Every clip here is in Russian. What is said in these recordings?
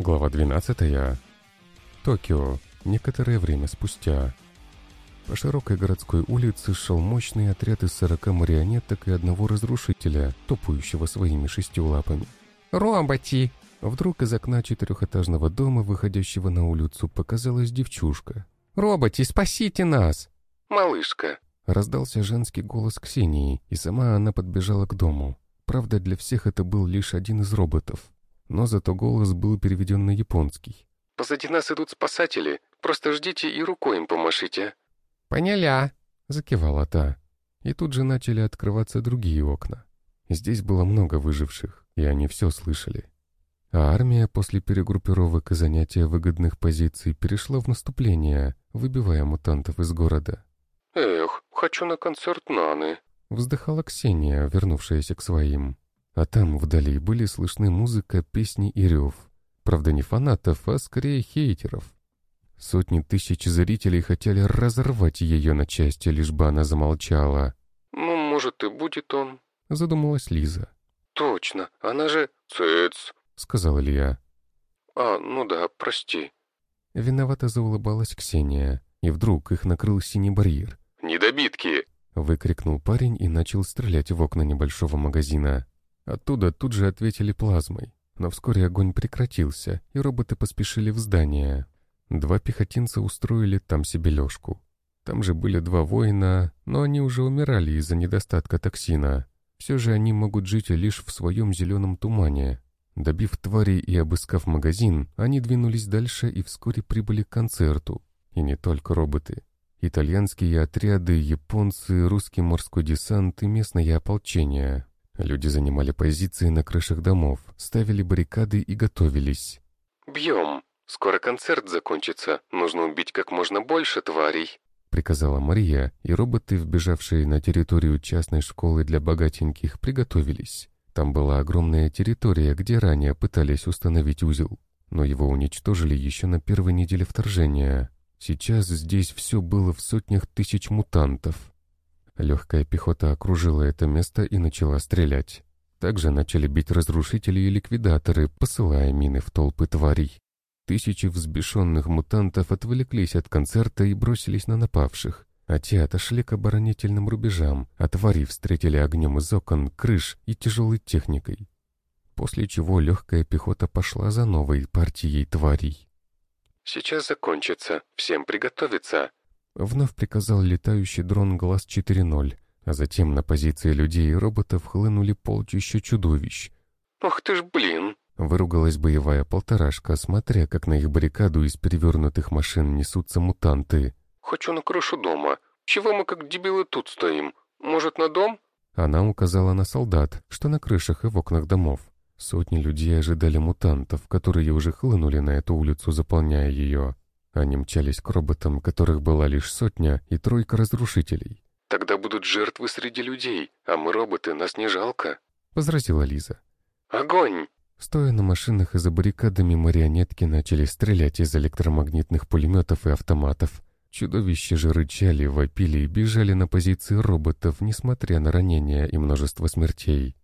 Глава 12. Токио. Некоторое время спустя. По широкой городской улице шел мощный отряд из сорока марионеток и одного разрушителя, топающего своими шестью лапами. «Роботи!» Вдруг из окна четырехэтажного дома, выходящего на улицу, показалась девчушка. «Роботи, спасите нас!» «Малышка!» Раздался женский голос Ксении, и сама она подбежала к дому. Правда, для всех это был лишь один из роботов но зато голос был переведен на японский. «Позади нас идут спасатели. Просто ждите и рукой им помашите». «Поняля», — закивала та. И тут же начали открываться другие окна. Здесь было много выживших, и они все слышали. А армия после перегруппировок и занятия выгодных позиций перешла в наступление, выбивая мутантов из города. «Эх, хочу на концерт Наны», — вздыхала Ксения, вернувшаяся к своим. А там вдали были слышны музыка, песни и рев. Правда, не фанатов, а скорее хейтеров. Сотни тысяч зрителей хотели разорвать ее на части, лишь бы она замолчала. «Ну, может, и будет он», — задумалась Лиза. «Точно, она же...» «Цыц», — сказал Илья. «А, ну да, прости». Виновато заулыбалась Ксения, и вдруг их накрыл синий барьер. «Недобитки!» — выкрикнул парень и начал стрелять в окна небольшого магазина. Оттуда тут же ответили плазмой, но вскоре огонь прекратился, и роботы поспешили в здание. Два пехотинца устроили там себе лёжку. Там же были два воина, но они уже умирали из-за недостатка токсина. Все же они могут жить лишь в своем зеленом тумане. Добив тварей и обыскав магазин, они двинулись дальше и вскоре прибыли к концерту. И не только роботы. Итальянские отряды, японцы, русский морской десант и местное ополчение. Люди занимали позиции на крышах домов, ставили баррикады и готовились. «Бьем! Скоро концерт закончится. Нужно убить как можно больше тварей!» Приказала Мария, и роботы, вбежавшие на территорию частной школы для богатеньких, приготовились. Там была огромная территория, где ранее пытались установить узел, но его уничтожили еще на первой неделе вторжения. Сейчас здесь все было в сотнях тысяч мутантов. Легкая пехота окружила это место и начала стрелять. Также начали бить разрушители и ликвидаторы, посылая мины в толпы тварей. Тысячи взбешенных мутантов отвлеклись от концерта и бросились на напавших, а те отошли к оборонительным рубежам, а твари встретили огнем из окон, крыш и тяжелой техникой. После чего легкая пехота пошла за новой партией тварей. «Сейчас закончится. Всем приготовиться», Вновь приказал летающий дрон Глаз 4.0, а затем на позиции людей и роботов хлынули полчища чудовищ. «Ах ты ж блин!» Выругалась боевая полторашка, смотря, как на их баррикаду из перевернутых машин несутся мутанты. «Хочу на крышу дома. Чего мы как дебилы тут стоим? Может, на дом?» Она указала на солдат, что на крышах и в окнах домов. Сотни людей ожидали мутантов, которые уже хлынули на эту улицу, заполняя ее. Они мчались к роботам, которых была лишь сотня и тройка разрушителей. «Тогда будут жертвы среди людей, а мы роботы, нас не жалко», — возразила Лиза. «Огонь!» Стоя на машинах и за баррикадами, марионетки начали стрелять из электромагнитных пулеметов и автоматов. Чудовища же рычали, вопили и бежали на позиции роботов, несмотря на ранения и множество смертей.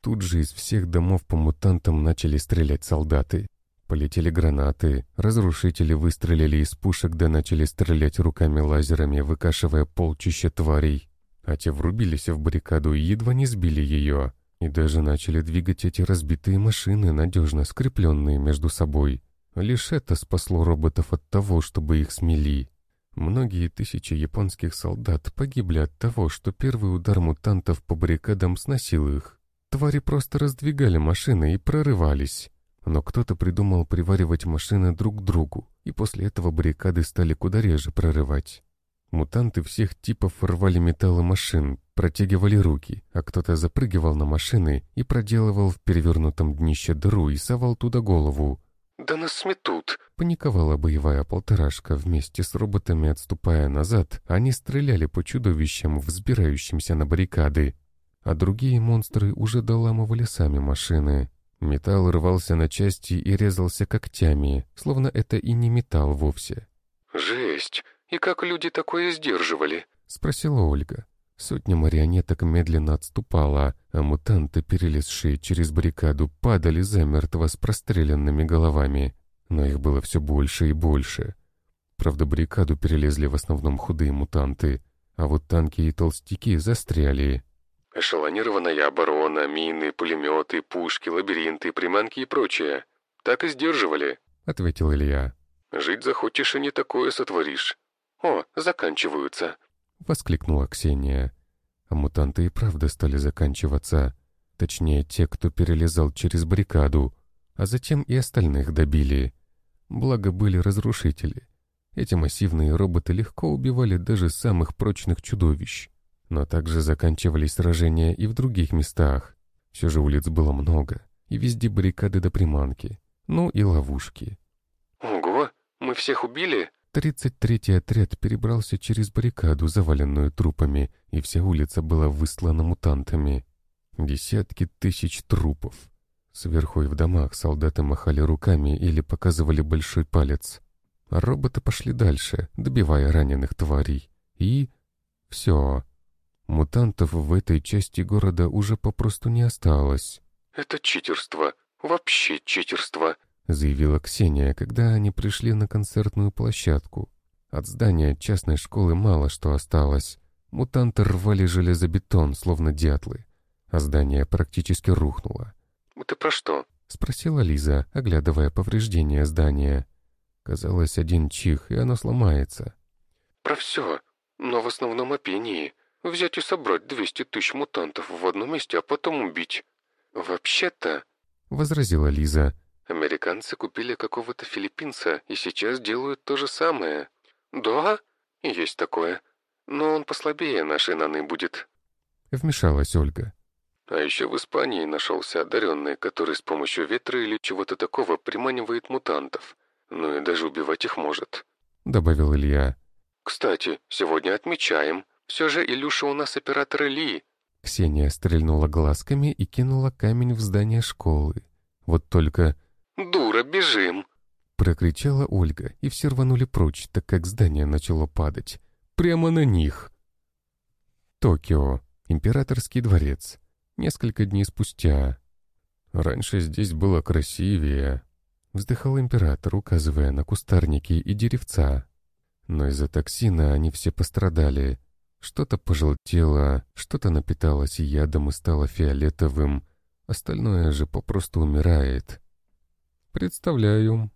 Тут же из всех домов по мутантам начали стрелять солдаты. Полетели гранаты, разрушители выстрелили из пушек да начали стрелять руками-лазерами, выкашивая полчища тварей. А те врубились в баррикаду и едва не сбили ее. И даже начали двигать эти разбитые машины, надежно скрепленные между собой. Лишь это спасло роботов от того, чтобы их смели. Многие тысячи японских солдат погибли от того, что первый удар мутантов по баррикадам сносил их. Твари просто раздвигали машины и прорывались. Но кто-то придумал приваривать машины друг к другу, и после этого баррикады стали куда реже прорывать. Мутанты всех типов рвали металлы машин, протягивали руки, а кто-то запрыгивал на машины и проделывал в перевернутом днище дыру и совал туда голову. «Да нас сметут!» Паниковала боевая полторашка вместе с роботами, отступая назад, они стреляли по чудовищам, взбирающимся на баррикады. А другие монстры уже доламывали сами машины. Металл рвался на части и резался когтями, словно это и не металл вовсе. «Жесть! И как люди такое сдерживали?» — спросила Ольга. Сотня марионеток медленно отступала, а мутанты, перелезшие через баррикаду, падали замертво с простреленными головами. Но их было все больше и больше. Правда, баррикаду перелезли в основном худые мутанты, а вот танки и толстяки застряли. Эшелонированная оборона, мины, пулеметы, пушки, лабиринты, приманки и прочее. Так и сдерживали, — ответил Илья. Жить захочешь и не такое сотворишь. О, заканчиваются. — воскликнула Ксения. А мутанты и правда стали заканчиваться. Точнее, те, кто перелезал через баррикаду, а затем и остальных добили. Благо были разрушители. Эти массивные роботы легко убивали даже самых прочных чудовищ. Но также заканчивались сражения и в других местах. Все же улиц было много, и везде баррикады до приманки. Ну и ловушки. «Ого, мы всех убили?» Тридцать третий отряд перебрался через баррикаду, заваленную трупами, и вся улица была выслана мутантами. Десятки тысяч трупов. Сверху и в домах солдаты махали руками или показывали большой палец. А роботы пошли дальше, добивая раненых тварей. И... все. Мутантов в этой части города уже попросту не осталось. «Это читерство. Вообще читерство», — заявила Ксения, когда они пришли на концертную площадку. От здания частной школы мало что осталось. Мутанты рвали железобетон, словно дятлы, а здание практически рухнуло. «Ты про что?» — спросила Лиза, оглядывая повреждения здания. Казалось, один чих, и оно сломается. «Про все, но в основном о пении. Взять и собрать 200 тысяч мутантов в одном месте, а потом убить. Вообще-то...» — возразила Лиза, Американцы купили какого-то филиппинца и сейчас делают то же самое. Да, есть такое. Но он послабее нашей Наны будет. Вмешалась Ольга. А еще в Испании нашелся одаренный, который с помощью ветра или чего-то такого приманивает мутантов. Ну и даже убивать их может. Добавил Илья. Кстати, сегодня отмечаем. Все же Илюша у нас оператор Ильи. Ксения стрельнула глазками и кинула камень в здание школы. Вот только «Дура, бежим!» Прокричала Ольга, и все рванули прочь, так как здание начало падать. Прямо на них. Токио. Императорский дворец. Несколько дней спустя. Раньше здесь было красивее. Вздыхал император, указывая на кустарники и деревца. Но из-за токсина они все пострадали. Что-то пожелтело, что-то напиталось ядом и стало фиолетовым. Остальное же попросту умирает. «Представляю.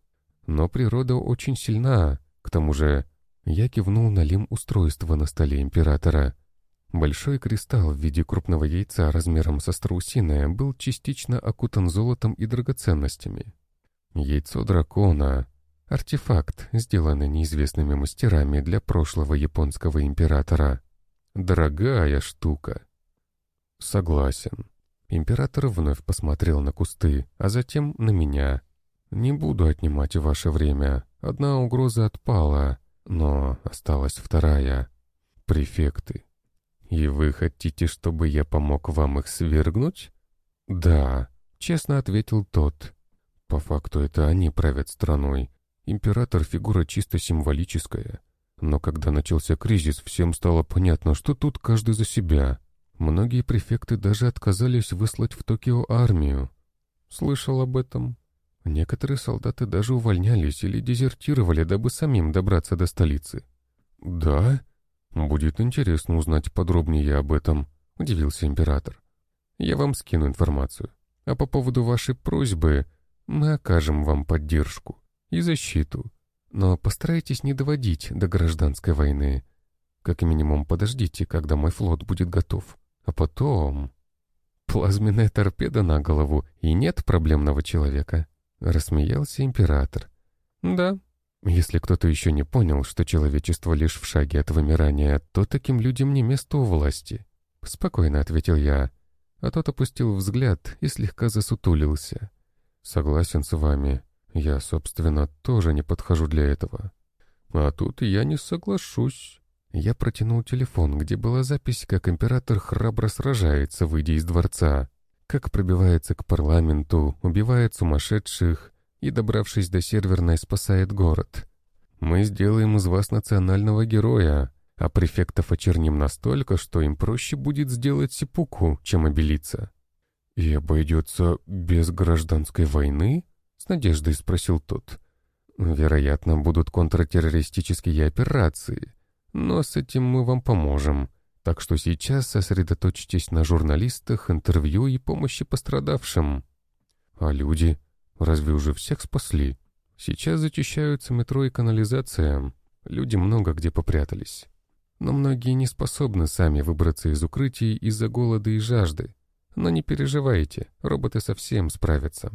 Но природа очень сильна. К тому же я кивнул на лим устройства на столе императора. Большой кристалл в виде крупного яйца размером со страусиное был частично окутан золотом и драгоценностями. Яйцо дракона — артефакт, сделанный неизвестными мастерами для прошлого японского императора. Дорогая штука. Согласен. Император вновь посмотрел на кусты, а затем на меня — «Не буду отнимать ваше время. Одна угроза отпала, но осталась вторая. Префекты. И вы хотите, чтобы я помог вам их свергнуть?» «Да», — честно ответил тот. «По факту это они правят страной. Император — фигура чисто символическая. Но когда начался кризис, всем стало понятно, что тут каждый за себя. Многие префекты даже отказались выслать в Токио армию. Слышал об этом?» Некоторые солдаты даже увольнялись или дезертировали, дабы самим добраться до столицы. «Да? Будет интересно узнать подробнее об этом», — удивился император. «Я вам скину информацию. А по поводу вашей просьбы мы окажем вам поддержку и защиту. Но постарайтесь не доводить до гражданской войны. Как минимум подождите, когда мой флот будет готов. А потом...» Плазменная торпеда на голову, и нет проблемного человека. Рассмеялся император. Да, если кто-то еще не понял, что человечество лишь в шаге от вымирания, то таким людям не место у власти. Спокойно ответил я, а тот опустил взгляд и слегка засутулился. Согласен с вами. Я, собственно, тоже не подхожу для этого. А тут я не соглашусь. Я протянул телефон, где была запись, как император храбро сражается, выйдя из дворца как пробивается к парламенту, убивает сумасшедших и, добравшись до серверной, спасает город. Мы сделаем из вас национального героя, а префектов очерним настолько, что им проще будет сделать сипуку, чем обелиться. «И обойдется без гражданской войны?» — надеждой спросил тот. «Вероятно, будут контртеррористические операции, но с этим мы вам поможем. Так что сейчас сосредоточьтесь на журналистах, интервью и помощи пострадавшим. А люди? Разве уже всех спасли? Сейчас зачищаются метро и канализация. Люди много где попрятались. Но многие не способны сами выбраться из укрытий из-за голода и жажды. Но не переживайте, роботы совсем справятся.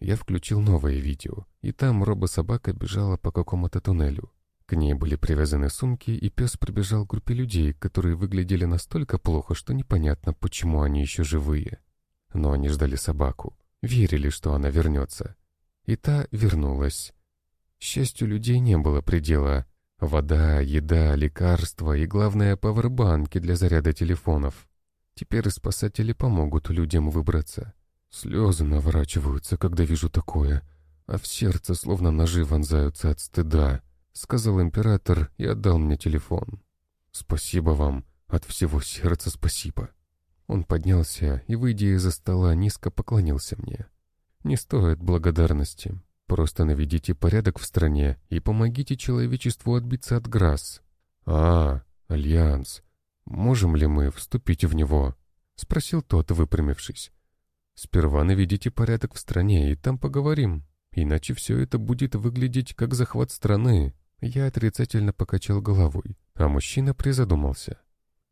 Я включил новое видео, и там робособака бежала по какому-то туннелю. К ней были привязаны сумки, и пес прибежал к группе людей, которые выглядели настолько плохо, что непонятно, почему они еще живые. Но они ждали собаку, верили, что она вернется. И та вернулась. Счастью, людей не было предела. Вода, еда, лекарства и, главное, пауэрбанки для заряда телефонов. Теперь спасатели помогут людям выбраться. Слезы наворачиваются, когда вижу такое, а в сердце словно ножи вонзаются от стыда. — сказал император и отдал мне телефон. «Спасибо вам, от всего сердца спасибо». Он поднялся и, выйдя из-за стола, низко поклонился мне. «Не стоит благодарности. Просто наведите порядок в стране и помогите человечеству отбиться от Грасс». «А, Альянс. Можем ли мы вступить в него?» — спросил тот, выпрямившись. «Сперва наведите порядок в стране, и там поговорим. Иначе все это будет выглядеть как захват страны, я отрицательно покачал головой, а мужчина призадумался.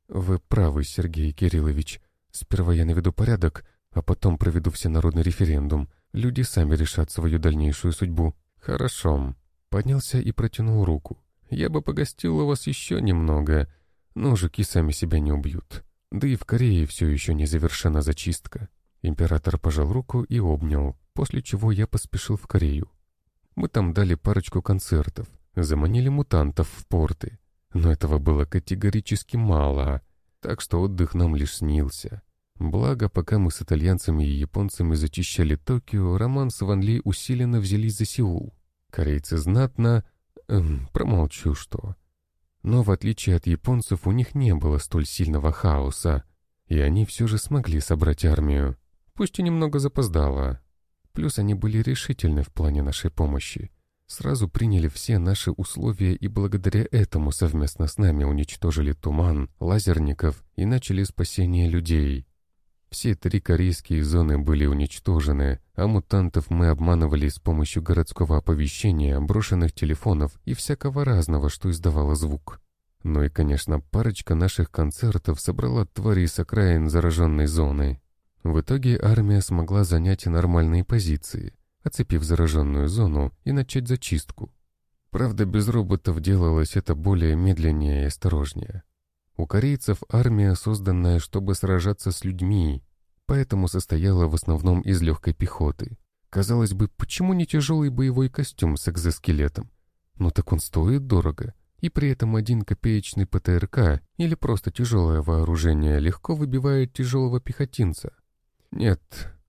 «Вы правы, Сергей Кириллович. Сперва я наведу порядок, а потом проведу всенародный референдум. Люди сами решат свою дальнейшую судьбу». «Хорошо». Поднялся и протянул руку. «Я бы погостил у вас еще немного, но жуки сами себя не убьют. Да и в Корее все еще не завершена зачистка». Император пожал руку и обнял, после чего я поспешил в Корею. Мы там дали парочку концертов, заманили мутантов в порты. Но этого было категорически мало, так что отдых нам лишь снился. Благо, пока мы с итальянцами и японцами зачищали Токио, Роман с Ван Ли усиленно взялись за Сеул. Корейцы знатно... Эм, промолчу, что... Но в отличие от японцев у них не было столь сильного хаоса, и они все же смогли собрать армию, пусть и немного запоздало. Плюс они были решительны в плане нашей помощи сразу приняли все наши условия и благодаря этому совместно с нами уничтожили туман, лазерников и начали спасение людей. Все три корейские зоны были уничтожены, а мутантов мы обманывали с помощью городского оповещения, брошенных телефонов и всякого разного, что издавало звук. Ну и, конечно, парочка наших концертов собрала твари с окраин зараженной зоны. В итоге армия смогла занять нормальные позиции оцепив зараженную зону и начать зачистку. Правда, без роботов делалось это более медленнее и осторожнее. У корейцев армия, созданная, чтобы сражаться с людьми, поэтому состояла в основном из легкой пехоты. Казалось бы, почему не тяжелый боевой костюм с экзоскелетом? Ну так он стоит дорого, и при этом один копеечный ПТРК или просто тяжелое вооружение легко выбивает тяжелого пехотинца. Нет,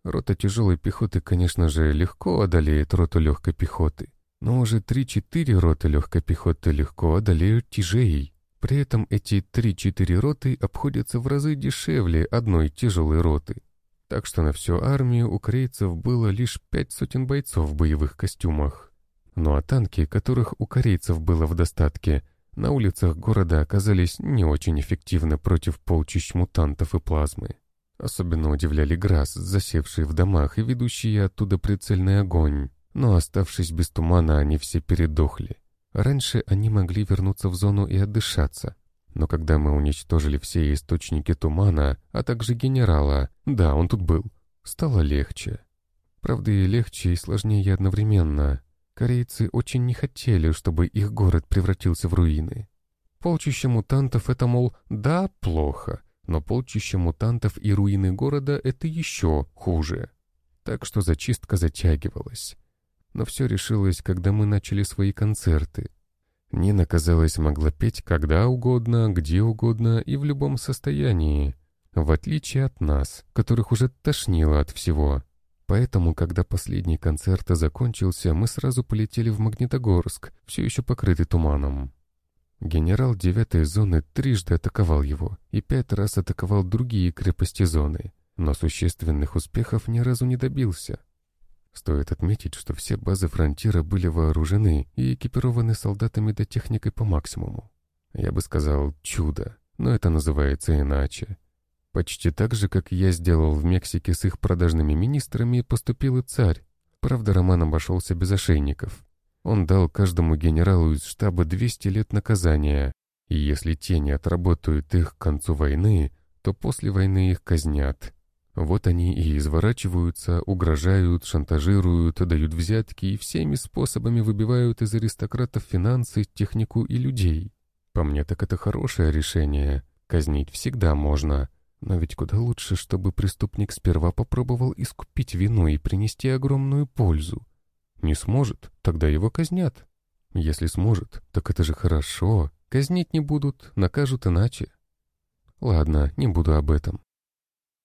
Рота тяжелой пехоты, конечно же, легко одолеет роту легкой пехоты, но уже 3-4 роты легкой пехоты легко одолеют тяжей. При этом эти 3-4 роты обходятся в разы дешевле одной тяжелой роты. Так что на всю армию у корейцев было лишь пять сотен бойцов в боевых костюмах. Ну а танки, которых у корейцев было в достатке, на улицах города оказались не очень эффективны против полчищ мутантов и плазмы. Особенно удивляли Грасс, засевшие в домах и ведущие оттуда прицельный огонь. Но оставшись без тумана, они все передохли. Раньше они могли вернуться в зону и отдышаться. Но когда мы уничтожили все источники тумана, а также генерала, да, он тут был, стало легче. Правда, и легче, и сложнее одновременно. Корейцы очень не хотели, чтобы их город превратился в руины. Полчища мутантов — это, мол, да, плохо, но полчища мутантов и руины города — это еще хуже. Так что зачистка затягивалась. Но все решилось, когда мы начали свои концерты. Нина, казалось, могла петь когда угодно, где угодно и в любом состоянии, в отличие от нас, которых уже тошнило от всего. Поэтому, когда последний концерт закончился, мы сразу полетели в Магнитогорск, все еще покрытый туманом. Генерал девятой зоны трижды атаковал его и пять раз атаковал другие крепости зоны, но существенных успехов ни разу не добился. Стоит отметить, что все базы фронтира были вооружены и экипированы солдатами до техникой по максимуму. Я бы сказал «чудо», но это называется иначе. Почти так же, как я сделал в Мексике с их продажными министрами, поступил и царь. Правда, Роман обошелся без ошейников. Он дал каждому генералу из штаба 200 лет наказания, и если те не отработают их к концу войны, то после войны их казнят. Вот они и изворачиваются, угрожают, шантажируют, дают взятки и всеми способами выбивают из аристократов финансы, технику и людей. По мне так это хорошее решение. Казнить всегда можно. Но ведь куда лучше, чтобы преступник сперва попробовал искупить вину и принести огромную пользу. Не сможет, тогда его казнят. Если сможет, так это же хорошо. Казнить не будут, накажут иначе. Ладно, не буду об этом.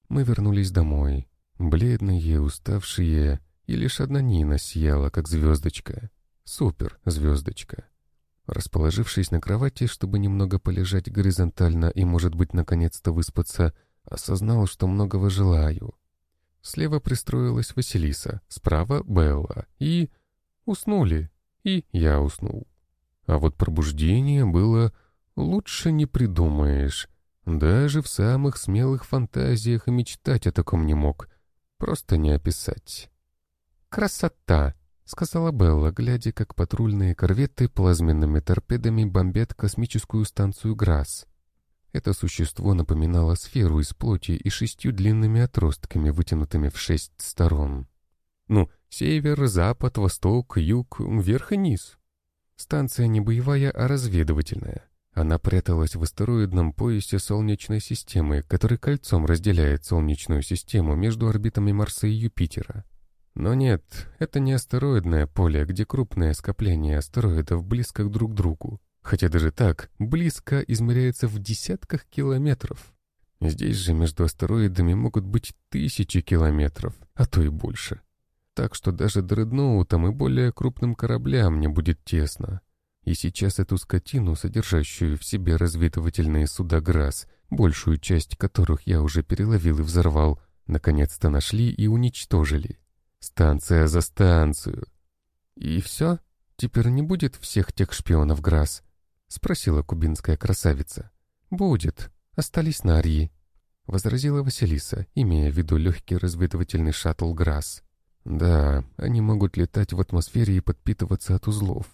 Мы вернулись домой, бледные, уставшие, и лишь одна Нина сияла, как звездочка. Супер звездочка. Расположившись на кровати, чтобы немного полежать горизонтально и, может быть, наконец-то выспаться, осознал, что многого желаю. Слева пристроилась Василиса, справа — Белла, и... уснули, и я уснул. А вот пробуждение было «лучше не придумаешь». Даже в самых смелых фантазиях и мечтать о таком не мог. Просто не описать. «Красота!» — сказала Белла, глядя, как патрульные корветы плазменными торпедами бомбят космическую станцию «Грасс». Это существо напоминало сферу из плоти и шестью длинными отростками, вытянутыми в шесть сторон. Ну, север, запад, восток, юг, вверх и низ. Станция не боевая, а разведывательная. Она пряталась в астероидном поясе Солнечной системы, который кольцом разделяет Солнечную систему между орбитами Марса и Юпитера. Но нет, это не астероидное поле, где крупное скопление астероидов близко друг к другу. Хотя даже так, близко измеряется в десятках километров. Здесь же между астероидами могут быть тысячи километров, а то и больше. Так что даже дредноутам и более крупным кораблям не будет тесно. И сейчас эту скотину, содержащую в себе разведывательные суда ГРАС, большую часть которых я уже переловил и взорвал, наконец-то нашли и уничтожили. Станция за станцию. И все? Теперь не будет всех тех шпионов ГРАС? Спросила кубинская красавица. Будет. Остались нарьи. Возразила Василиса, имея в виду легкий разведывательный шаттл ГРАС. Да, они могут летать в атмосфере и подпитываться от узлов.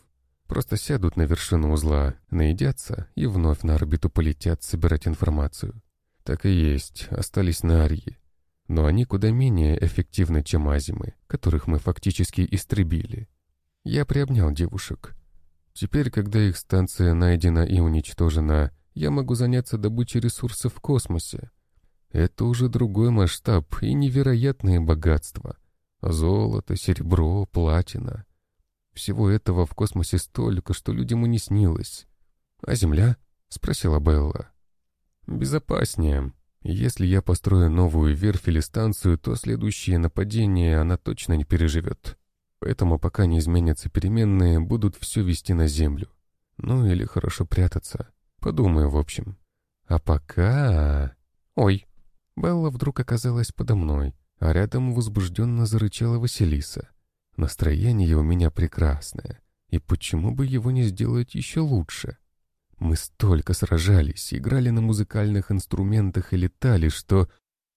Просто сядут на вершину узла, наедятся и вновь на орбиту полетят собирать информацию. Так и есть, остались на Арьи. Но они куда менее эффективны, чем азимы, которых мы фактически истребили. Я приобнял девушек. Теперь, когда их станция найдена и уничтожена, я могу заняться добычей ресурсов в космосе. Это уже другой масштаб и невероятные богатства. Золото, серебро, платина. Всего этого в космосе столько, что людям и не снилось. «А Земля?» — спросила Белла. «Безопаснее. Если я построю новую верфь или станцию, то следующее нападение она точно не переживет. Поэтому пока не изменятся переменные, будут все вести на Землю. Ну или хорошо прятаться. Подумаю, в общем. А пока... Ой!» Белла вдруг оказалась подо мной, а рядом возбужденно зарычала Василиса — Настроение у меня прекрасное, и почему бы его не сделать еще лучше? Мы столько сражались, играли на музыкальных инструментах и летали, что...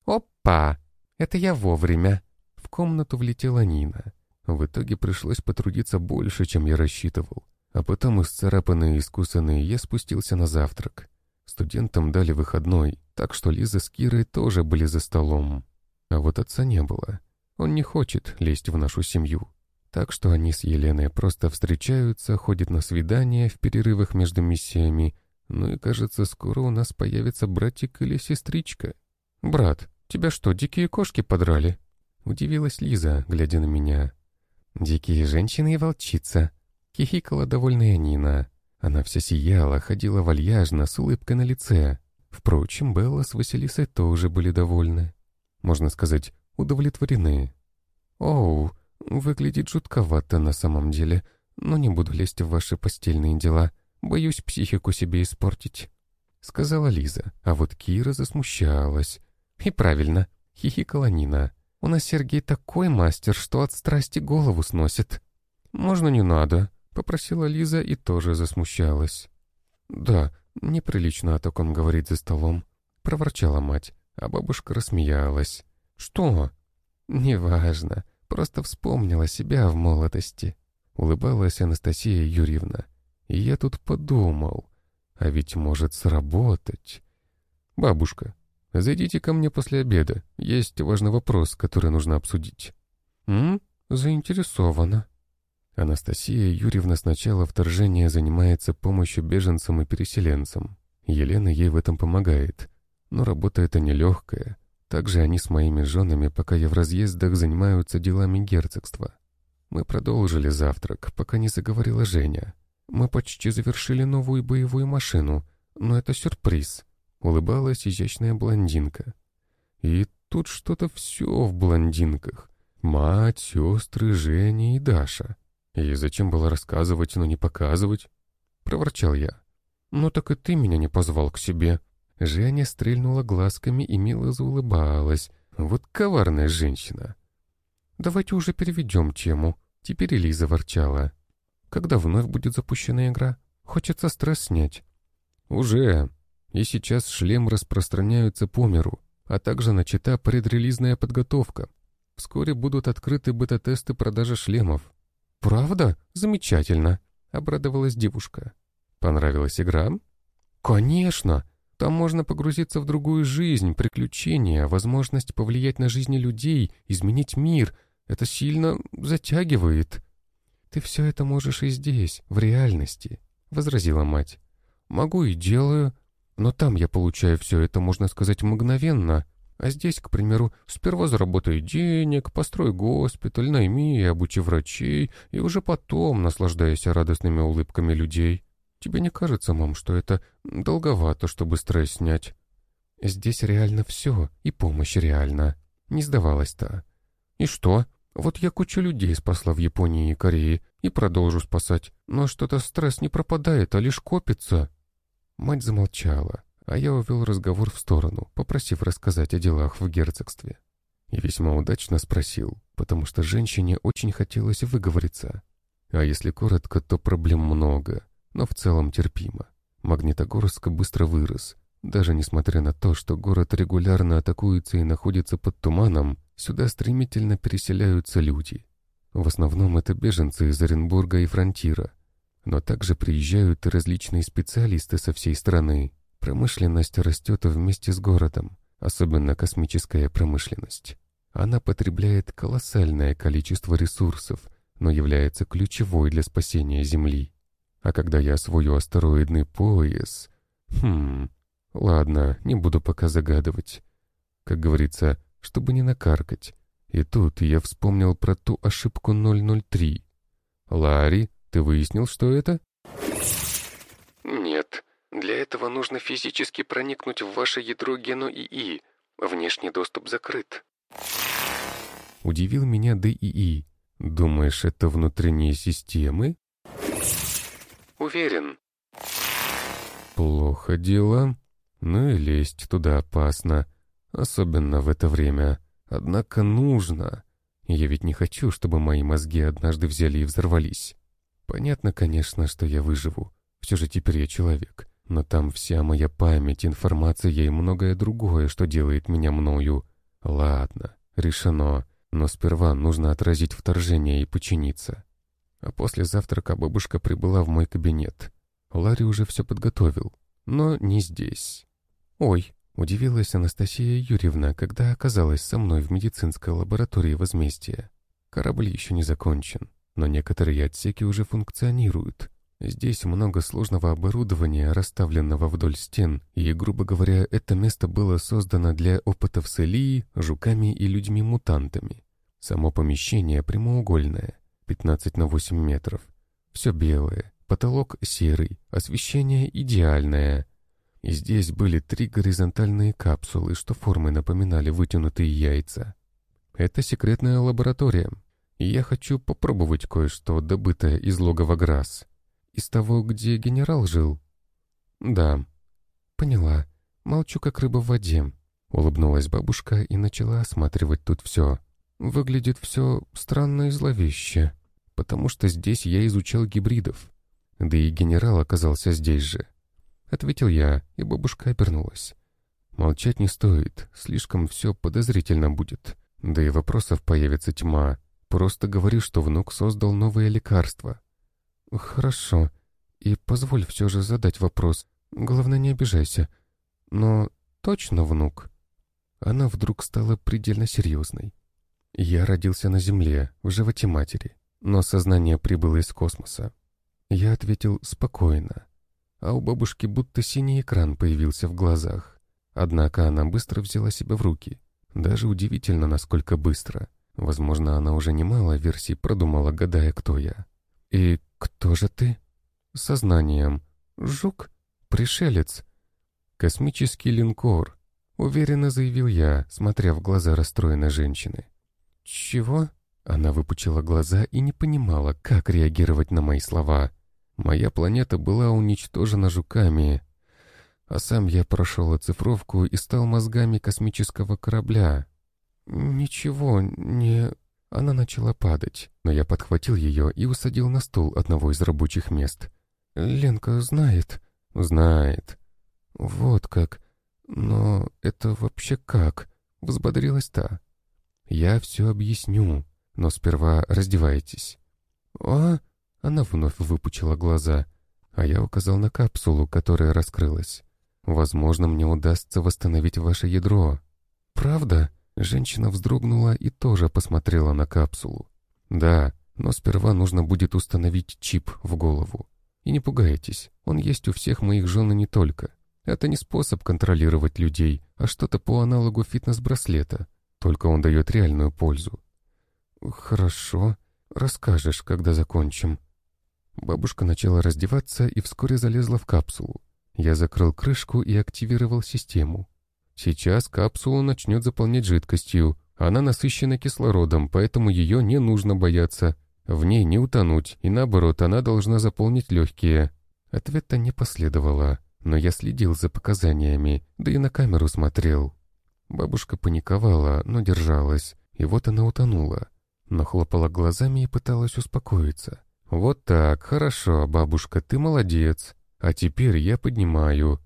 Опа! Это я вовремя. В комнату влетела Нина. В итоге пришлось потрудиться больше, чем я рассчитывал. А потом, исцарапанный и искусанный, я спустился на завтрак. Студентам дали выходной, так что Лиза с Кирой тоже были за столом. А вот отца не было. Он не хочет лезть в нашу семью. Так что они с Еленой просто встречаются, ходят на свидания в перерывах между миссиями. Ну и, кажется, скоро у нас появится братик или сестричка. «Брат, тебя что, дикие кошки подрали?» Удивилась Лиза, глядя на меня. «Дикие женщины и волчица», — хихикала довольная Нина. Она вся сияла, ходила вальяжно, с улыбкой на лице. Впрочем, Белла с Василисой тоже были довольны. Можно сказать, удовлетворены. «Оу, выглядит жутковато на самом деле, но не буду лезть в ваши постельные дела. Боюсь психику себе испортить», — сказала Лиза, а вот Кира засмущалась. «И правильно», — хихикала Нина. «У нас Сергей такой мастер, что от страсти голову сносит». «Можно не надо», — попросила Лиза и тоже засмущалась. «Да, неприлично о таком говорить за столом», — проворчала мать, а бабушка рассмеялась. «Что?» «Неважно, просто вспомнила себя в молодости», — улыбалась Анастасия Юрьевна. Я тут подумал, а ведь может сработать. Бабушка, зайдите ко мне после обеда. Есть важный вопрос, который нужно обсудить. М? Заинтересована. Анастасия Юрьевна с начала вторжения занимается помощью беженцам и переселенцам. Елена ей в этом помогает. Но работа эта нелегкая. Также они с моими женами, пока я в разъездах, занимаются делами герцогства. Мы продолжили завтрак, пока не заговорила Женя. Мы почти завершили новую боевую машину, но это сюрприз. Улыбалась изящная блондинка. И тут что-то все в блондинках. Мать, сестры, Женя и Даша. И зачем было рассказывать, но не показывать? Проворчал я. «Ну так и ты меня не позвал к себе». Женя стрельнула глазками и мило заулыбалась. Вот коварная женщина. «Давайте уже переведем тему». Теперь Элиза ворчала. Когда вновь будет запущена игра? Хочется стресс снять. Уже. И сейчас шлем распространяются по миру, а также начата предрелизная подготовка. Вскоре будут открыты бета-тесты продажи шлемов. «Правда? Замечательно!» — обрадовалась девушка. «Понравилась игра?» «Конечно! Там можно погрузиться в другую жизнь, приключения, возможность повлиять на жизни людей, изменить мир. Это сильно затягивает». «Ты все это можешь и здесь, в реальности», — возразила мать. «Могу и делаю, но там я получаю все это, можно сказать, мгновенно, а здесь, к примеру, сперва заработай денег, построй госпиталь, найми и обучи врачей, и уже потом наслаждайся радостными улыбками людей. Тебе не кажется, мам, что это долговато, чтобы стресс снять?» «Здесь реально все, и помощь реальна», — не сдавалась-то. «И что?» Вот я кучу людей спасла в Японии и Корее и продолжу спасать, но что-то стресс не пропадает, а лишь копится». Мать замолчала, а я увел разговор в сторону, попросив рассказать о делах в герцогстве. И весьма удачно спросил, потому что женщине очень хотелось выговориться. А если коротко, то проблем много, но в целом терпимо. Магнитогорск быстро вырос. Даже несмотря на то, что город регулярно атакуется и находится под туманом, Сюда стремительно переселяются люди. В основном это беженцы из Оренбурга и Фронтира. Но также приезжают и различные специалисты со всей страны. Промышленность растет вместе с городом, особенно космическая промышленность. Она потребляет колоссальное количество ресурсов, но является ключевой для спасения Земли. А когда я освою астероидный пояс... Хм... Ладно, не буду пока загадывать. Как говорится, чтобы не накаркать. И тут я вспомнил про ту ошибку 003. «Ларри, ты выяснил, что это?» «Нет. Для этого нужно физически проникнуть в ваше ядро гену ИИ. Внешний доступ закрыт». Удивил меня ДИИ. «Думаешь, это внутренние системы?» «Уверен». «Плохо дело. Ну и лезть туда опасно. Особенно в это время. Однако нужно. Я ведь не хочу, чтобы мои мозги однажды взяли и взорвались. Понятно, конечно, что я выживу. Все же теперь я человек. Но там вся моя память, информация и многое другое, что делает меня мною. Ладно, решено. Но сперва нужно отразить вторжение и подчиниться. А после завтрака бабушка прибыла в мой кабинет. Ларри уже все подготовил. Но не здесь. «Ой, Удивилась Анастасия Юрьевна, когда оказалась со мной в медицинской лаборатории возмездия. Корабль еще не закончен, но некоторые отсеки уже функционируют. Здесь много сложного оборудования, расставленного вдоль стен, и, грубо говоря, это место было создано для опытов с Элией, жуками и людьми-мутантами. Само помещение прямоугольное, 15 на 8 метров. Все белое, потолок серый, освещение идеальное — и здесь были три горизонтальные капсулы, что формы напоминали вытянутые яйца. Это секретная лаборатория, я хочу попробовать кое-что, добытое из логова Грасс. Из того, где генерал жил?» «Да». «Поняла. Молчу, как рыба в воде». Улыбнулась бабушка и начала осматривать тут все. Выглядит все странно и зловеще, потому что здесь я изучал гибридов. Да и генерал оказался здесь же. Ответил я, и бабушка обернулась. Молчать не стоит, слишком все подозрительно будет. Да и вопросов появится тьма. Просто говори, что внук создал новое лекарство. Хорошо. И позволь все же задать вопрос. Главное, не обижайся. Но точно внук? Она вдруг стала предельно серьезной. Я родился на Земле, в животе матери, но сознание прибыло из космоса. Я ответил спокойно, а у бабушки будто синий экран появился в глазах. Однако она быстро взяла себя в руки. Даже удивительно, насколько быстро. Возможно, она уже немало версий продумала, гадая, кто я. «И кто же ты?» «Сознанием. Жук? Пришелец?» «Космический линкор», — уверенно заявил я, смотря в глаза расстроенной женщины. «Чего?» Она выпучила глаза и не понимала, как реагировать на мои слова. Моя планета была уничтожена жуками, а сам я прошел оцифровку и стал мозгами космического корабля. «Ничего, не...» Она начала падать, но я подхватил ее и усадил на стул одного из рабочих мест. «Ленка знает?» «Знает». «Вот как. Но это вообще как?» Взбодрилась та. «Я все объясню, но сперва раздевайтесь». «А?» Она вновь выпучила глаза, а я указал на капсулу, которая раскрылась. «Возможно, мне удастся восстановить ваше ядро». «Правда?» Женщина вздрогнула и тоже посмотрела на капсулу. «Да, но сперва нужно будет установить чип в голову. И не пугайтесь, он есть у всех моих жен и не только. Это не способ контролировать людей, а что-то по аналогу фитнес-браслета, только он дает реальную пользу». «Хорошо, расскажешь, когда закончим». Бабушка начала раздеваться и вскоре залезла в капсулу. Я закрыл крышку и активировал систему. Сейчас капсула начнет заполнять жидкостью. Она насыщена кислородом, поэтому ее не нужно бояться. В ней не утонуть, и наоборот, она должна заполнить легкие. Ответа не последовало, но я следил за показаниями, да и на камеру смотрел. Бабушка паниковала, но держалась, и вот она утонула. Нахлопала глазами и пыталась успокоиться. «Вот так, хорошо, бабушка, ты молодец. А теперь я поднимаю».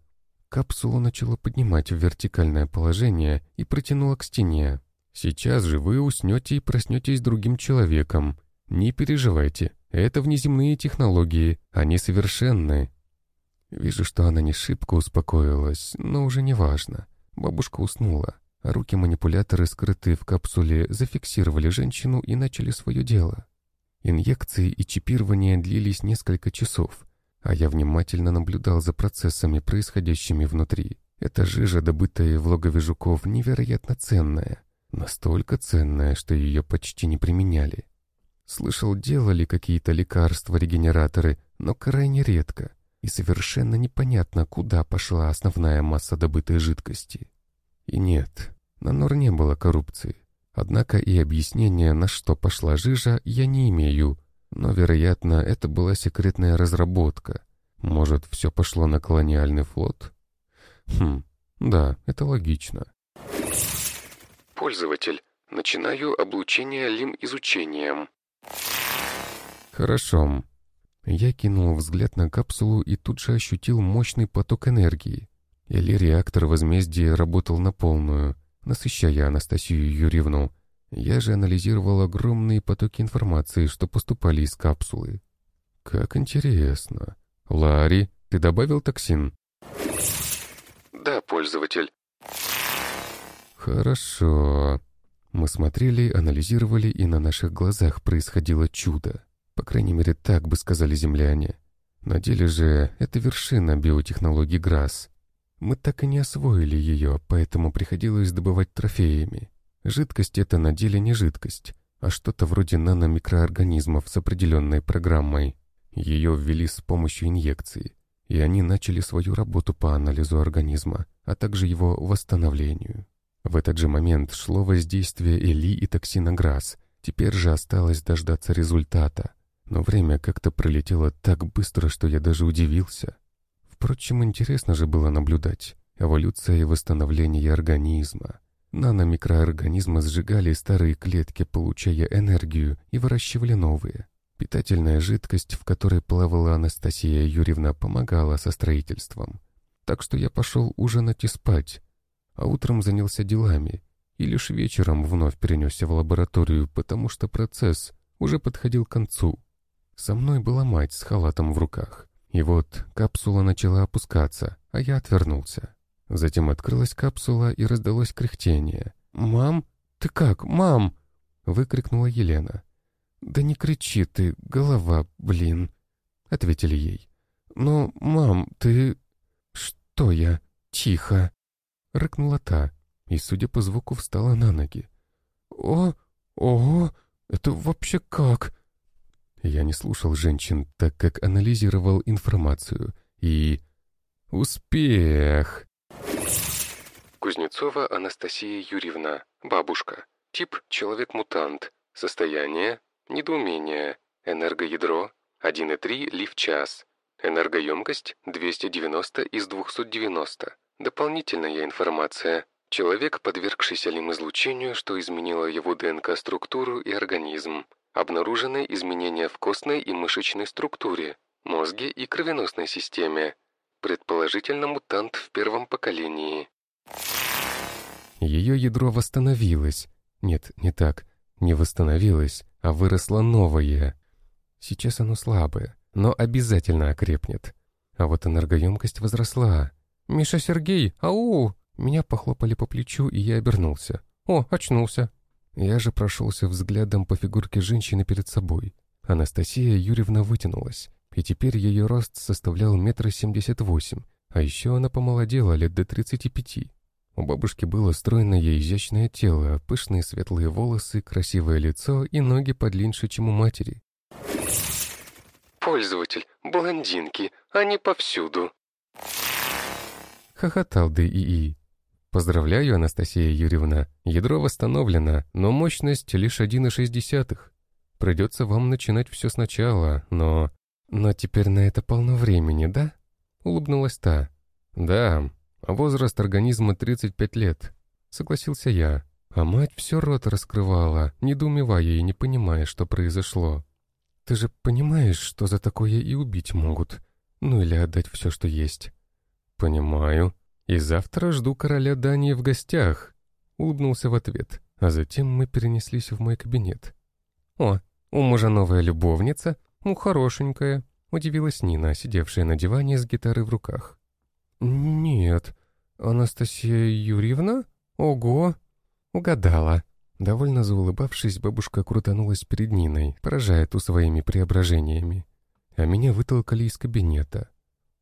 Капсулу начала поднимать в вертикальное положение и протянула к стене. «Сейчас же вы уснете и проснетесь другим человеком. Не переживайте, это внеземные технологии, они совершенны». Вижу, что она не шибко успокоилась, но уже не важно. Бабушка уснула, а руки-манипуляторы, скрытые в капсуле, зафиксировали женщину и начали свое дело. Инъекции и чипирование длились несколько часов, а я внимательно наблюдал за процессами, происходящими внутри. Эта жижа, добытая в логове жуков, невероятно ценная. Настолько ценная, что ее почти не применяли. Слышал, делали какие-то лекарства-регенераторы, но крайне редко. И совершенно непонятно, куда пошла основная масса добытой жидкости. И нет, на Нор не было коррупции. Однако и объяснения, на что пошла жижа, я не имею, но, вероятно, это была секретная разработка. Может, все пошло на колониальный флот? Хм, да, это логично. Пользователь, начинаю облучение лим-изучением. Хорошо. Я кинул взгляд на капсулу и тут же ощутил мощный поток энергии. Или реактор возмездия работал на полную — насыщая Анастасию Юрьевну. Я же анализировал огромные потоки информации, что поступали из капсулы. Как интересно. Ларри, ты добавил токсин? Да, пользователь. Хорошо. Мы смотрели, анализировали, и на наших глазах происходило чудо. По крайней мере, так бы сказали земляне. На деле же это вершина биотехнологий ГРАС. Мы так и не освоили ее, поэтому приходилось добывать трофеями. Жидкость это на деле не жидкость, а что-то вроде наномикроорганизмов с определенной программой. Ее ввели с помощью инъекции, и они начали свою работу по анализу организма, а также его восстановлению. В этот же момент шло воздействие Эли и токсина ГРАС, теперь же осталось дождаться результата. Но время как-то пролетело так быстро, что я даже удивился. Впрочем, интересно же было наблюдать. Эволюция и восстановление организма. Нано-микроорганизмы сжигали старые клетки, получая энергию, и выращивали новые. Питательная жидкость, в которой плавала Анастасия Юрьевна, помогала со строительством. Так что я пошел ужинать и спать, а утром занялся делами, и лишь вечером вновь перенесся в лабораторию, потому что процесс уже подходил к концу. Со мной была мать с халатом в руках. И вот капсула начала опускаться, а я отвернулся. Затем открылась капсула и раздалось кряхтение. «Мам? Ты как, мам?» — выкрикнула Елена. «Да не кричи ты, голова, блин!» — ответили ей. «Но, мам, ты...» «Что я? Тихо!» — рыкнула та, и, судя по звуку, встала на ноги. «О, ого, это вообще как?» Я не слушал женщин, так как анализировал информацию, и... Успех! Кузнецова Анастасия Юрьевна, бабушка. Тип – человек-мутант. Состояние – недоумение. Энергоядро – 1,3 лив-час. Энергоемкость – 290 из 290. Дополнительная информация. Человек, подвергшийся лим-излучению, что изменило его ДНК-структуру и организм. Обнаружены изменения в костной и мышечной структуре, мозге и кровеносной системе. Предположительно, мутант в первом поколении. Ее ядро восстановилось. Нет, не так. Не восстановилось, а выросло новое. Сейчас оно слабое, но обязательно окрепнет. А вот энергоемкость возросла. «Миша Сергей, ау!» Меня похлопали по плечу, и я обернулся. «О, очнулся!» Я же прошелся взглядом по фигурке женщины перед собой. Анастасия Юрьевна вытянулась, и теперь ее рост составлял метр семьдесят восемь, а еще она помолодела лет до тридцати пяти. У бабушки было стройное и изящное тело, пышные светлые волосы, красивое лицо и ноги подлиннее, чем у матери. «Пользователь, блондинки, они повсюду!» Хохотал ДИИ. Поздравляю, Анастасия Юрьевна. Ядро восстановлено, но мощность лишь 1,6. Придется вам начинать все сначала, но... Но теперь на это полно времени, да? Улыбнулась та. Да, возраст организма 35 лет. Согласился я. А мать все рот раскрывала, недоумевая и не понимая, что произошло. Ты же понимаешь, что за такое и убить могут. Ну или отдать все, что есть. Понимаю. «И завтра жду короля Дании в гостях», — улыбнулся в ответ, а затем мы перенеслись в мой кабинет. «О, у мужа новая любовница? Ну, хорошенькая», — удивилась Нина, сидевшая на диване с гитарой в руках. «Нет, Анастасия Юрьевна? Ого!» «Угадала». Довольно заулыбавшись, бабушка крутанулась перед Ниной, поражая ту своими преображениями. А меня вытолкали из кабинета.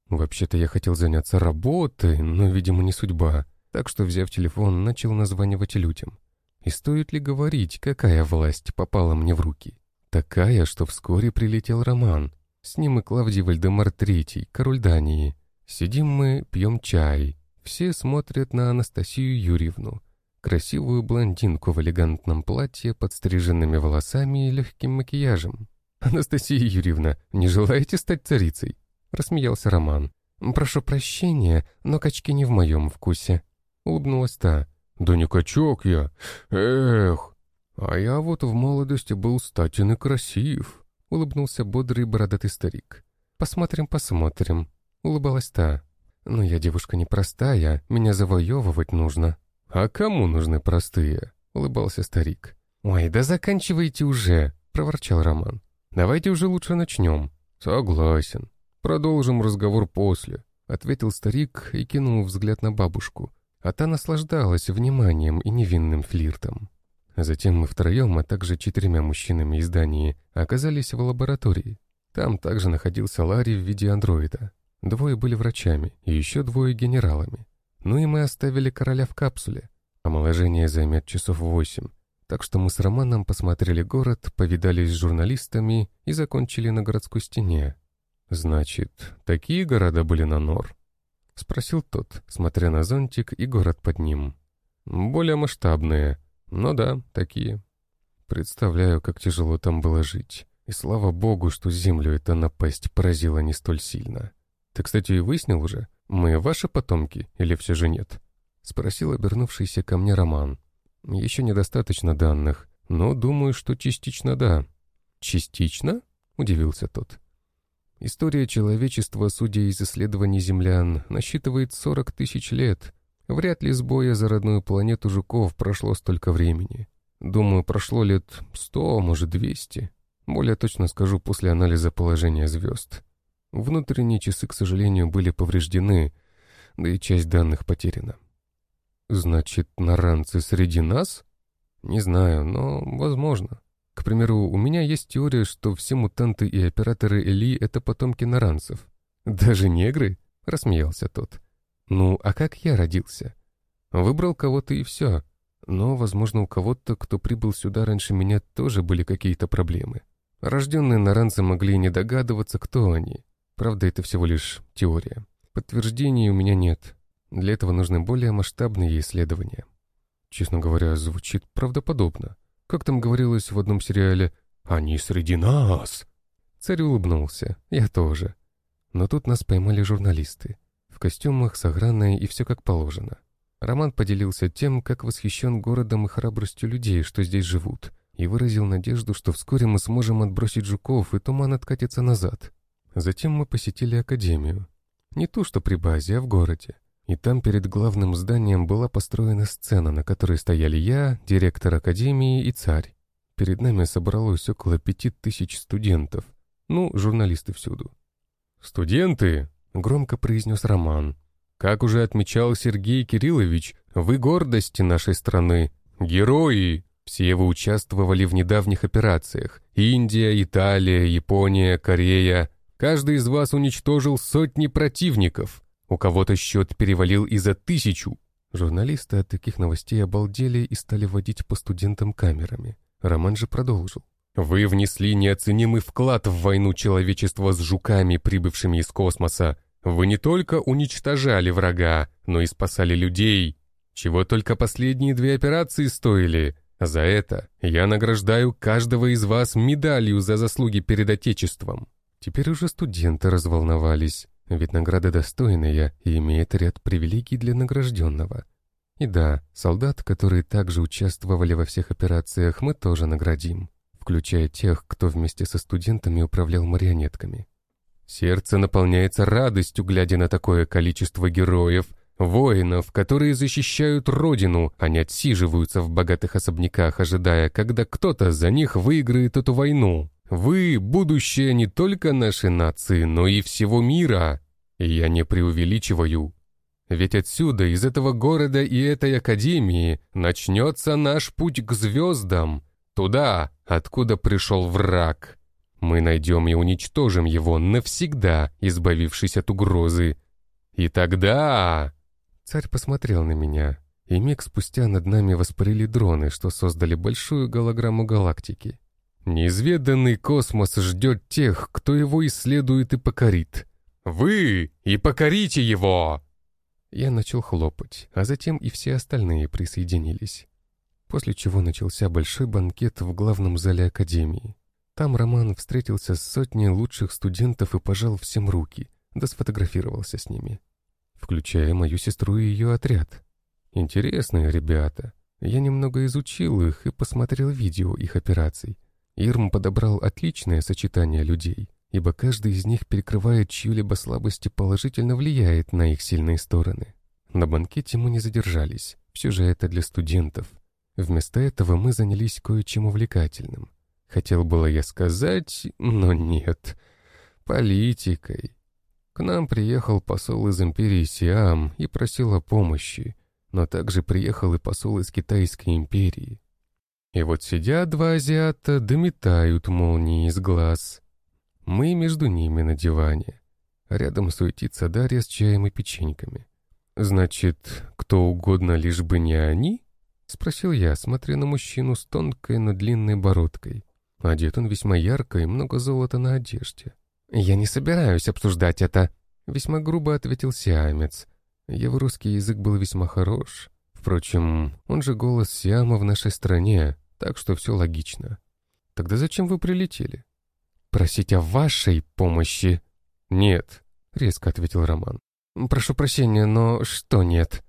Вообще-то я хотел заняться работой, но, видимо, не судьба. Так что, взяв телефон, начал названивать людям. И стоит ли говорить, какая власть попала мне в руки? Такая, что вскоре прилетел Роман. С ним и Клавдий Вальдемар Третий, король Дании. Сидим мы, пьем чай. Все смотрят на Анастасию Юрьевну. Красивую блондинку в элегантном платье, подстриженными волосами и легким макияжем. «Анастасия Юрьевна, не желаете стать царицей?» рассмеялся Роман. «Прошу прощения, но качки не в моем вкусе», — улыбнулась та. «Да не качок я! Эх! А я вот в молодости был статен и красив», — улыбнулся бодрый бородатый старик. «Посмотрим, посмотрим», — улыбалась та. «Но я девушка непростая, меня завоевывать нужно». «А кому нужны простые?» — улыбался старик. «Ой, да заканчивайте уже!» — проворчал Роман. «Давайте уже лучше начнем». «Согласен», «Продолжим разговор после», — ответил старик и кинул взгляд на бабушку. А та наслаждалась вниманием и невинным флиртом. Затем мы втроем, а также четырьмя мужчинами из Дании, оказались в лаборатории. Там также находился Ларри в виде андроида. Двое были врачами, и еще двое генералами. Ну и мы оставили короля в капсуле. Омоложение займет часов восемь. Так что мы с Романом посмотрели город, повидались с журналистами и закончили на городской стене. «Значит, такие города были на Нор?» — спросил тот, смотря на зонтик и город под ним. «Более масштабные, но да, такие. Представляю, как тяжело там было жить. И слава богу, что землю эта напасть поразила не столь сильно. Ты, кстати, выяснил уже, мы ваши потомки или все же нет? Спросил обернувшийся ко мне Роман. Еще недостаточно данных, но думаю, что частично да. Частично? Удивился тот. История человечества, судя из исследований землян, насчитывает 40 тысяч лет. Вряд ли с боя за родную планету жуков прошло столько времени. Думаю, прошло лет 100, может 200. Более точно скажу после анализа положения звезд. Внутренние часы, к сожалению, были повреждены, да и часть данных потеряна. Значит, наранцы среди нас? Не знаю, но возможно. К примеру, у меня есть теория, что все мутанты и операторы Эли — это потомки наранцев. Даже негры? Рассмеялся тот. Ну, а как я родился? Выбрал кого-то и все. Но, возможно, у кого-то, кто прибыл сюда раньше меня, тоже были какие-то проблемы. Рожденные наранцы могли не догадываться, кто они. Правда, это всего лишь теория. Подтверждений у меня нет. Для этого нужны более масштабные исследования. Честно говоря, звучит правдоподобно. Как там говорилось в одном сериале «Они среди нас!» Царь улыбнулся. Я тоже. Но тут нас поймали журналисты. В костюмах, с охраной и все как положено. Роман поделился тем, как восхищен городом и храбростью людей, что здесь живут, и выразил надежду, что вскоре мы сможем отбросить жуков, и туман откатится назад. Затем мы посетили академию. Не ту, что при базе, а в городе. И там перед главным зданием была построена сцена, на которой стояли я, директор академии и царь. Перед нами собралось около пяти тысяч студентов. Ну, журналисты всюду. «Студенты!» — громко произнес Роман. «Как уже отмечал Сергей Кириллович, вы гордости нашей страны, герои!» Все вы участвовали в недавних операциях. Индия, Италия, Япония, Корея. Каждый из вас уничтожил сотни противников. У кого-то счет перевалил и за тысячу. Журналисты от таких новостей обалдели и стали водить по студентам камерами. Роман же продолжил. Вы внесли неоценимый вклад в войну человечества с жуками, прибывшими из космоса. Вы не только уничтожали врага, но и спасали людей. Чего только последние две операции стоили. За это я награждаю каждого из вас медалью за заслуги перед Отечеством». Теперь уже студенты разволновались, ведь награда достойная и имеет ряд привилегий для награжденного. И да, солдат, которые также участвовали во всех операциях, мы тоже наградим, включая тех, кто вместе со студентами управлял марионетками. Сердце наполняется радостью, глядя на такое количество героев, Воинов, которые защищают родину, а не отсиживаются в богатых особняках, ожидая, когда кто-то за них выиграет эту войну. Вы — будущее не только нашей нации, но и всего мира. И я не преувеличиваю. Ведь отсюда, из этого города и этой академии, начнется наш путь к звездам. Туда, откуда пришел враг. Мы найдем и уничтожим его навсегда, избавившись от угрозы. И тогда... Царь посмотрел на меня, и миг спустя над нами воспарили дроны, что создали большую голограмму галактики. Неизведанный космос ждет тех, кто его исследует и покорит. Вы и покорите его! Я начал хлопать, а затем и все остальные присоединились. После чего начался большой банкет в главном зале Академии. Там Роман встретился с сотней лучших студентов и пожал всем руки, да сфотографировался с ними включая мою сестру и ее отряд. Интересные ребята. Я немного изучил их и посмотрел видео их операций. Ирм подобрал отличное сочетание людей, ибо каждый из них перекрывает чью-либо слабость и положительно влияет на их сильные стороны. На банкете мы не задержались, все же это для студентов. Вместо этого мы занялись кое-чем увлекательным. Хотел было я сказать, но нет. Политикой. К нам приехал посол из империи Сиам и просил о помощи, но также приехал и посол из Китайской империи. И вот сидят два азиата, дометают молнии из глаз. Мы между ними на диване. рядом суетится Дарья с чаем и печеньками. «Значит, кто угодно, лишь бы не они?» — спросил я, смотря на мужчину с тонкой, но длинной бородкой. Одет он весьма ярко и много золота на одежде. «Я не собираюсь обсуждать это», — весьма грубо ответил сиамец. Его русский язык был весьма хорош. Впрочем, он же голос Сиама в нашей стране, так что все логично. «Тогда зачем вы прилетели?» просить о вашей помощи». «Нет», — резко ответил Роман. «Прошу прощения, но что нет?»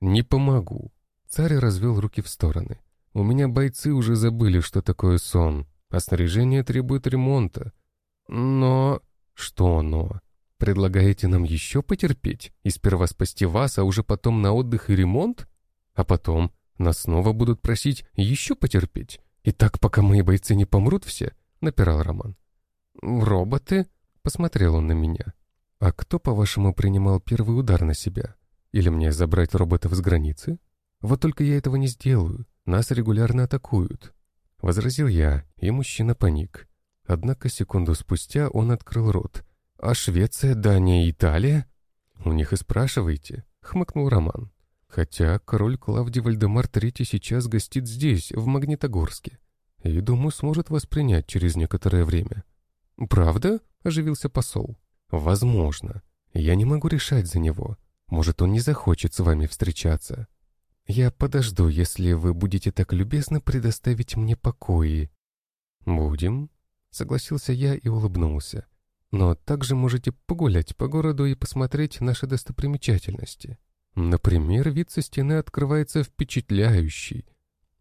«Не помогу». Царь развел руки в стороны. «У меня бойцы уже забыли, что такое сон, а снаряжение требует ремонта. Но...» «Что но?» Предлагаете нам еще потерпеть? И сперва спасти вас, а уже потом на отдых и ремонт? А потом нас снова будут просить еще потерпеть? И так, пока мои бойцы не помрут все?» — напирал Роман. «Роботы?» — посмотрел он на меня. «А кто, по-вашему, принимал первый удар на себя? Или мне забрать роботов с границы? Вот только я этого не сделаю. Нас регулярно атакуют». Возразил я, и мужчина паник. Однако секунду спустя он открыл рот — «А Швеция, Дания Италия?» «У них и спрашивайте», — хмыкнул Роман. «Хотя король Клавдий Вальдемар III сейчас гостит здесь, в Магнитогорске, и, думаю, сможет вас принять через некоторое время». «Правда?» — оживился посол. «Возможно. Я не могу решать за него. Может, он не захочет с вами встречаться. Я подожду, если вы будете так любезно предоставить мне покои». «Будем», — согласился я и улыбнулся. Но также можете погулять по городу и посмотреть наши достопримечательности. Например, вид со стены открывается впечатляющий.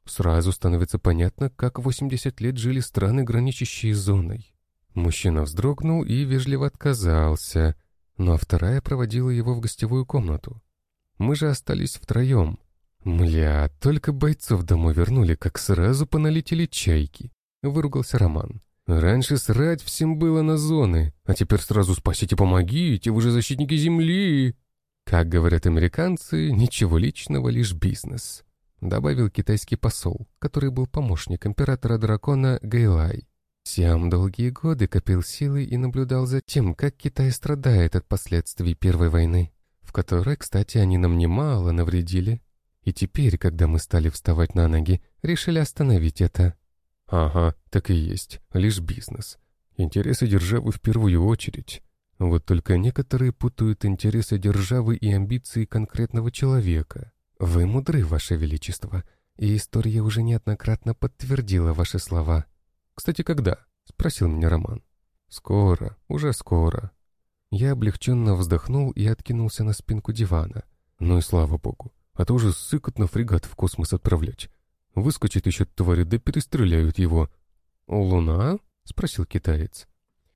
Сразу становится понятно, как 80 лет жили страны, граничащие зоной. Мужчина вздрогнул и вежливо отказался, но вторая проводила его в гостевую комнату. Мы же остались втроем. Мля, только бойцов домой вернули, как сразу поналетели чайки. Выругался Роман. Раньше срать всем было на зоны, а теперь сразу спасите, помогите, вы же защитники Земли. Как говорят американцы, ничего личного, лишь бизнес. Добавил китайский посол, который был помощник императора дракона Гейлай. Сиам долгие годы копил силы и наблюдал за тем, как Китай страдает от последствий Первой войны, в которой, кстати, они нам немало навредили. И теперь, когда мы стали вставать на ноги, решили остановить это. Ага, так и есть, лишь бизнес. Интересы державы в первую очередь. Вот только некоторые путают интересы державы и амбиции конкретного человека. Вы мудры, Ваше Величество, и история уже неоднократно подтвердила ваши слова. «Кстати, когда?» — спросил меня Роман. «Скоро, уже скоро». Я облегченно вздохнул и откинулся на спинку дивана. Ну и слава богу, а то уже сыкотно фрегат в космос отправлять. Выскочит еще тварь, да перестреляют его. «Луна?» — спросил китаец.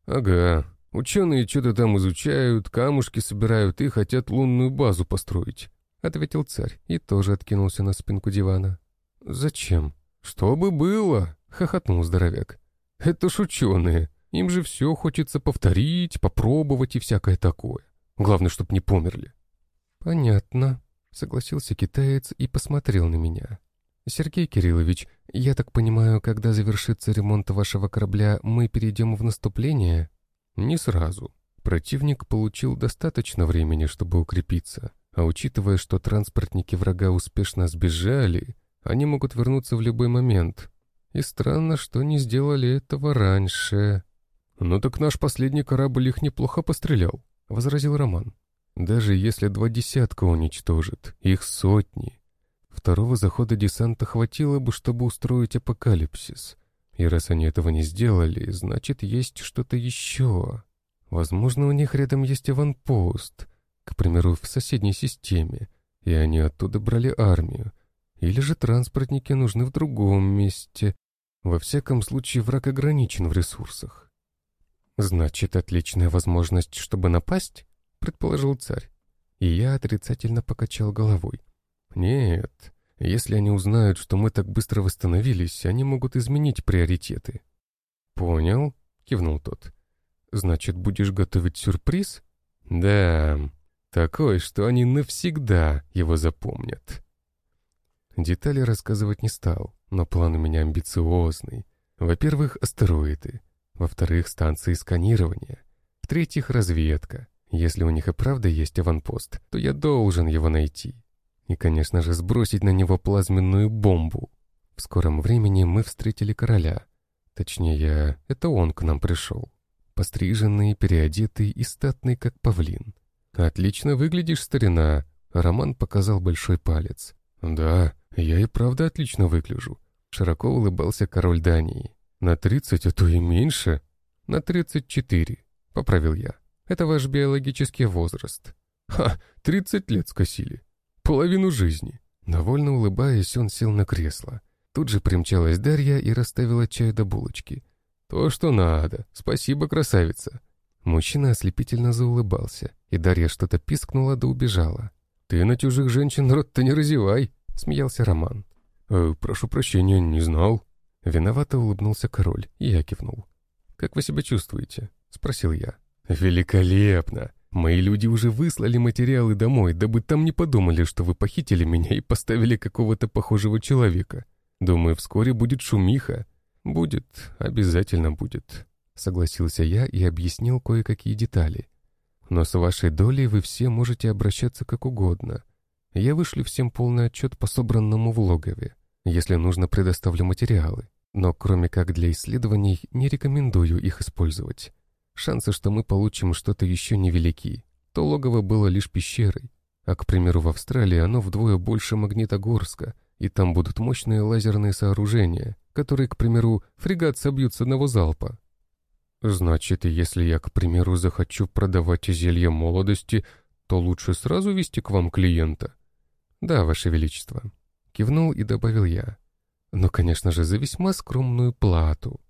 «Ага. Ученые что-то там изучают, камушки собирают и хотят лунную базу построить», — ответил царь и тоже откинулся на спинку дивана. «Зачем?» «Чтобы было!» — хохотнул здоровяк. «Это ж ученые. Им же все хочется повторить, попробовать и всякое такое. Главное, чтоб не померли». «Понятно», — согласился китаец и посмотрел на меня. «Сергей Кириллович, я так понимаю, когда завершится ремонт вашего корабля, мы перейдем в наступление?» «Не сразу. Противник получил достаточно времени, чтобы укрепиться, а учитывая, что транспортники врага успешно сбежали, они могут вернуться в любой момент. И странно, что не сделали этого раньше». «Ну так наш последний корабль их неплохо пострелял», — возразил Роман. «Даже если два десятка уничтожит, их сотни». Второго захода десанта хватило бы, чтобы устроить апокалипсис. И раз они этого не сделали, значит, есть что-то еще. Возможно, у них рядом есть аванпост, к примеру, в соседней системе, и они оттуда брали армию. Или же транспортники нужны в другом месте. Во всяком случае, враг ограничен в ресурсах. «Значит, отличная возможность, чтобы напасть?» — предположил царь. И я отрицательно покачал головой. «Нет, если они узнают, что мы так быстро восстановились, они могут изменить приоритеты». «Понял», — кивнул тот. «Значит, будешь готовить сюрприз?» «Да, такой, что они навсегда его запомнят». Детали рассказывать не стал, но план у меня амбициозный. Во-первых, астероиды. Во-вторых, станции сканирования. В-третьих, разведка. Если у них и правда есть аванпост, то я должен его найти. И, конечно же, сбросить на него плазменную бомбу. В скором времени мы встретили короля. Точнее, это он к нам пришел. Постриженный, переодетый и статный, как павлин. «Отлично выглядишь, старина!» Роман показал большой палец. «Да, я и правда отлично выгляжу», — широко улыбался король Дании. «На тридцать, а то и меньше». «На 34», — поправил я. «Это ваш биологический возраст». «Ха, 30 лет скосили. Половину жизни». Довольно улыбаясь, он сел на кресло. Тут же примчалась Дарья и расставила чай до булочки. «То, что надо. Спасибо, красавица». Мужчина ослепительно заулыбался, и Дарья что-то пискнула да убежала. «Ты на чужих женщин рот-то не разевай», — смеялся Роман. «Э, «Прошу прощения, не знал». Виновато улыбнулся король, и я кивнул. «Как вы себя чувствуете?» — спросил я. «Великолепно! Мои люди уже выслали материалы домой, дабы там не подумали, что вы похитили меня и поставили какого-то похожего человека. Думаю, вскоре будет шумиха». «Будет, обязательно будет», — согласился я и объяснил кое-какие детали. «Но с вашей долей вы все можете обращаться как угодно. Я вышлю всем полный отчет по собранному в логове. Если нужно, предоставлю материалы но кроме как для исследований не рекомендую их использовать. Шансы, что мы получим что-то еще невелики. То логово было лишь пещерой, а, к примеру, в Австралии оно вдвое больше Магнитогорска, и там будут мощные лазерные сооружения, которые, к примеру, фрегат собьют с одного залпа. Значит, если я, к примеру, захочу продавать зелье молодости, то лучше сразу вести к вам клиента. Да, Ваше Величество. Кивнул и добавил я но, конечно же, за весьма скромную плату.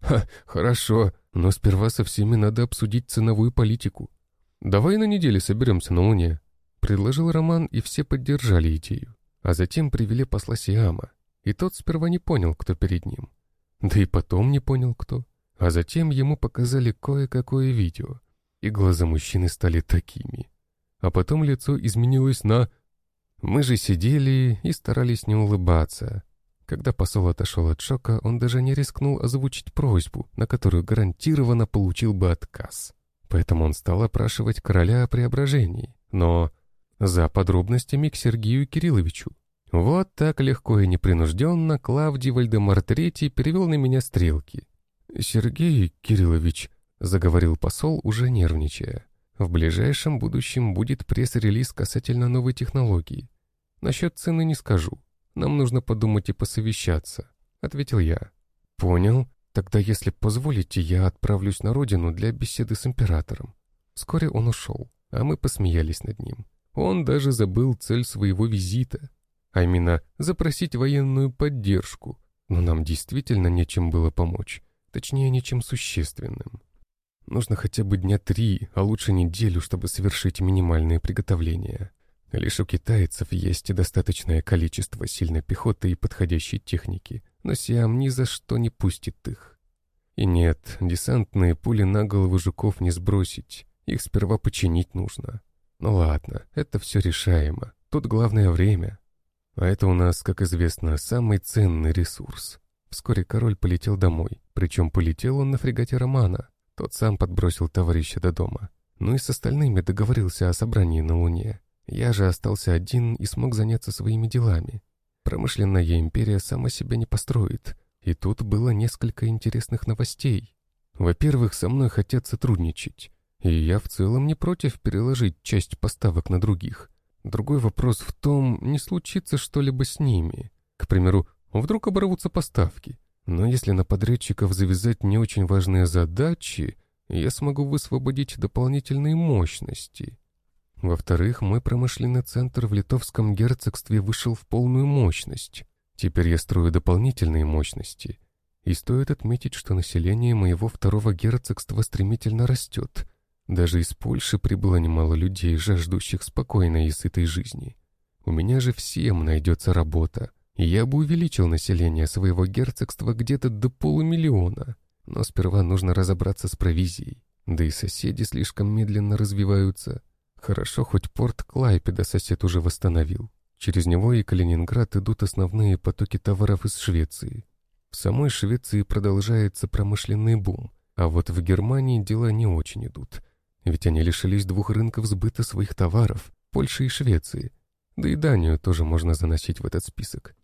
Ха, хорошо, но сперва со всеми надо обсудить ценовую политику. Давай на неделе соберемся на Луне, предложил Роман, и все поддержали идею. А затем привели посла Сиама, и тот сперва не понял, кто перед ним. Да и потом не понял, кто. А затем ему показали кое-какое видео, и глаза мужчины стали такими. А потом лицо изменилось на... Мы же сидели и старались не улыбаться, когда посол отошел от шока, он даже не рискнул озвучить просьбу, на которую гарантированно получил бы отказ. Поэтому он стал опрашивать короля о преображении, но за подробностями к Сергею Кирилловичу. Вот так легко и непринужденно Клавдий Вальдемар Третий перевел на меня стрелки. «Сергей Кириллович», — заговорил посол, уже нервничая, «в ближайшем будущем будет пресс-релиз касательно новой технологии. Насчет цены не скажу. Нам нужно подумать и посовещаться», — ответил я. «Понял. Тогда, если позволите, я отправлюсь на родину для беседы с императором». Вскоре он ушел, а мы посмеялись над ним. Он даже забыл цель своего визита, а именно запросить военную поддержку, но нам действительно нечем было помочь, точнее, ничем существенным. Нужно хотя бы дня три, а лучше неделю, чтобы совершить минимальные приготовления. Лишь у китайцев есть достаточное количество сильной пехоты и подходящей техники, но Сиам ни за что не пустит их. И нет, десантные пули на голову жуков не сбросить, их сперва починить нужно. Ну ладно, это все решаемо, тут главное время. А это у нас, как известно, самый ценный ресурс. Вскоре король полетел домой, причем полетел он на фрегате Романа. Тот сам подбросил товарища до дома. Ну и с остальными договорился о собрании на Луне. Я же остался один и смог заняться своими делами. Промышленная империя сама себя не построит. И тут было несколько интересных новостей. Во-первых, со мной хотят сотрудничать. И я в целом не против переложить часть поставок на других. Другой вопрос в том, не случится что-либо с ними. К примеру, вдруг оборвутся поставки. Но если на подрядчиков завязать не очень важные задачи, я смогу высвободить дополнительные мощности. Во-вторых, мой промышленный центр в Литовском герцогстве вышел в полную мощность. Теперь я строю дополнительные мощности. И стоит отметить, что население моего второго герцогства стремительно растет. Даже из Польши прибыло немало людей, жаждущих спокойной и сытой жизни. У меня же всем найдется работа, и я бы увеличил население своего герцогства где-то до полумиллиона. Но сперва нужно разобраться с провизией. Да и соседи слишком медленно развиваются. Хорошо, хоть порт Клайпеда сосед уже восстановил. Через него и Калининград идут основные потоки товаров из Швеции. В самой Швеции продолжается промышленный бум, а вот в Германии дела не очень идут. Ведь они лишились двух рынков сбыта своих товаров – Польши и Швеции. Да и Данию тоже можно заносить в этот список.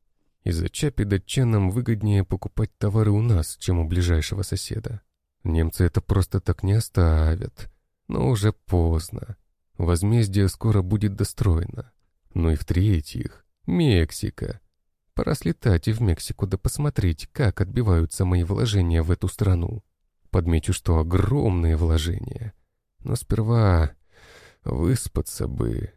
Из-за чапи датчанам выгоднее покупать товары у нас, чем у ближайшего соседа. Немцы это просто так не оставят. Но уже поздно. Возмездие скоро будет достроено. Ну и в-третьих, Мексика. Пора слетать и в Мексику да посмотреть, как отбиваются мои вложения в эту страну. Подмечу, что огромные вложения. Но сперва выспаться бы.